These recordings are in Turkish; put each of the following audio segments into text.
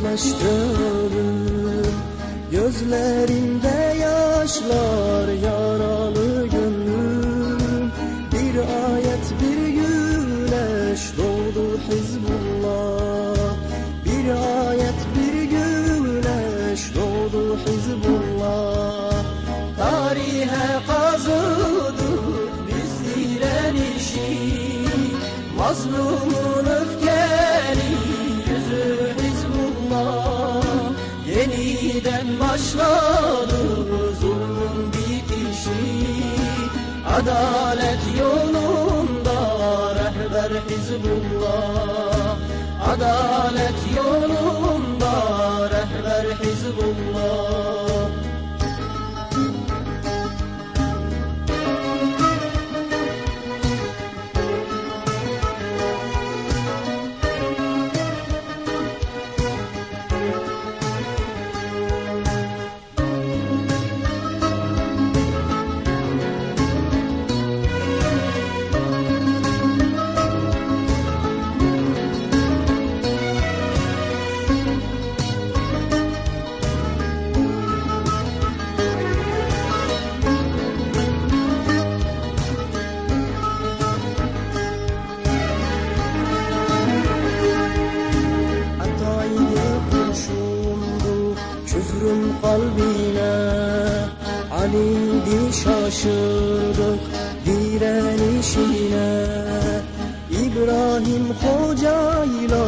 yaklaştı ölüm Gözlerinde yaşlar, yaralı Adalet yolunda rehber Hizbullah. Adalet yolunda rehber Hizbullah kalbine. Ali'di şaşırdık direnişine İbrahim Hoca'yla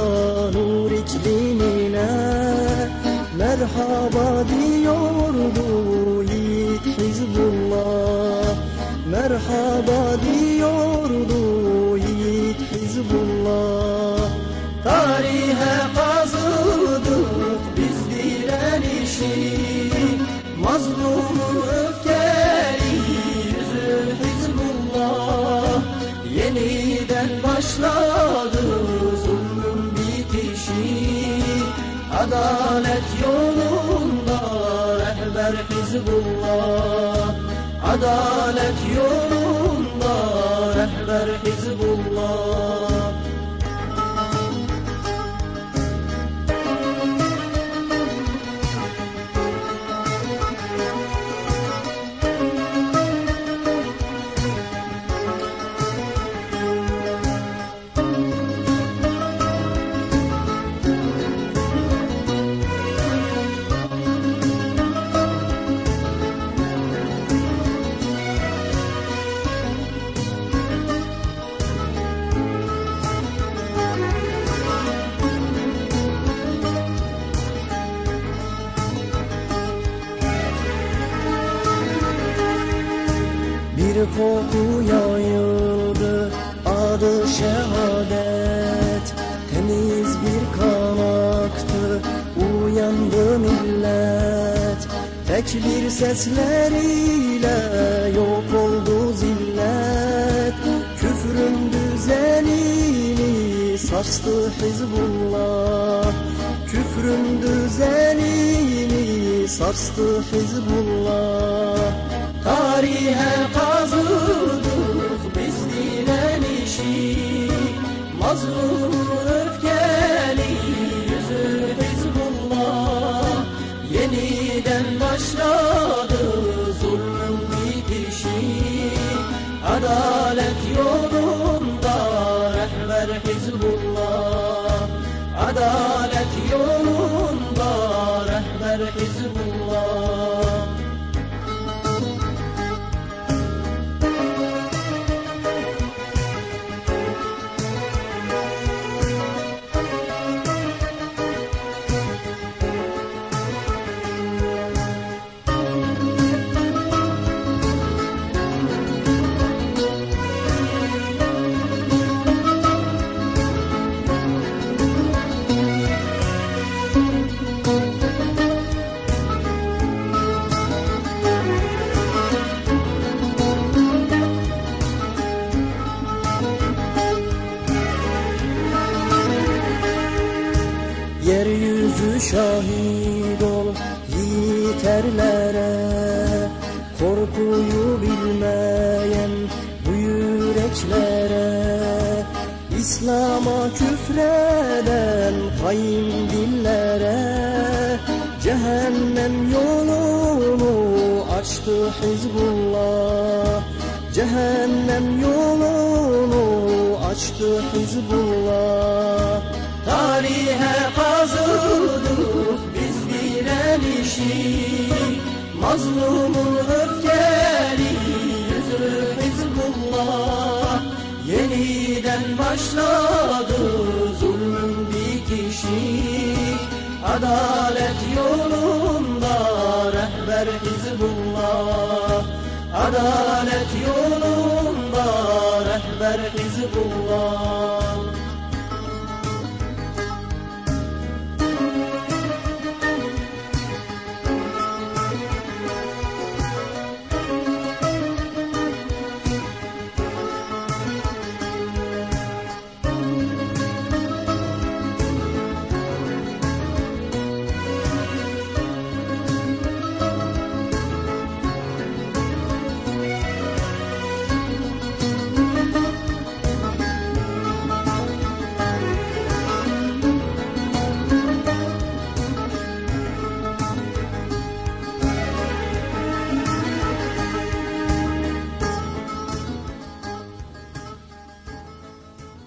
nur iklimine. Merhaba diyordu yiğit Hizbullah. Merhaba diyordu yiğit Hizbullah Yeniden başladı zulmün bitişi. Adalet yolunda rehber Hizbullah. Adalet yolunda rehber Hizbullah Bir koku yayıldı adı şehadet Temiz bir kan aktı uyandı millet Tekbir sesleriyle yok oldu zillet. Küfrün düzenini sarstı Hizbullah. Küfrün düzenini sarstı Hizbullah. Tarihe Mazlum öfkeli yüzü Hizbullah Yeniden başladı zulmün bitişi. Adalet yolunda rehber Hizbullah Adalet şahit ol yiğiterlere. Korkuyu bilmez gençlere İslam'a küfreden hain dillere. Cehennem yolunu açtı Hizbullah. Cehennem yolunu açtı Hizbullah Tarihe kazıdık biz direnişi. Mazlumun öfkeli yüzü Hizbullah. Yeniden başladı zulmün bitişi. Adalet yolunda rehber Hizbullah. Adalet yolunda rehber Hizbullah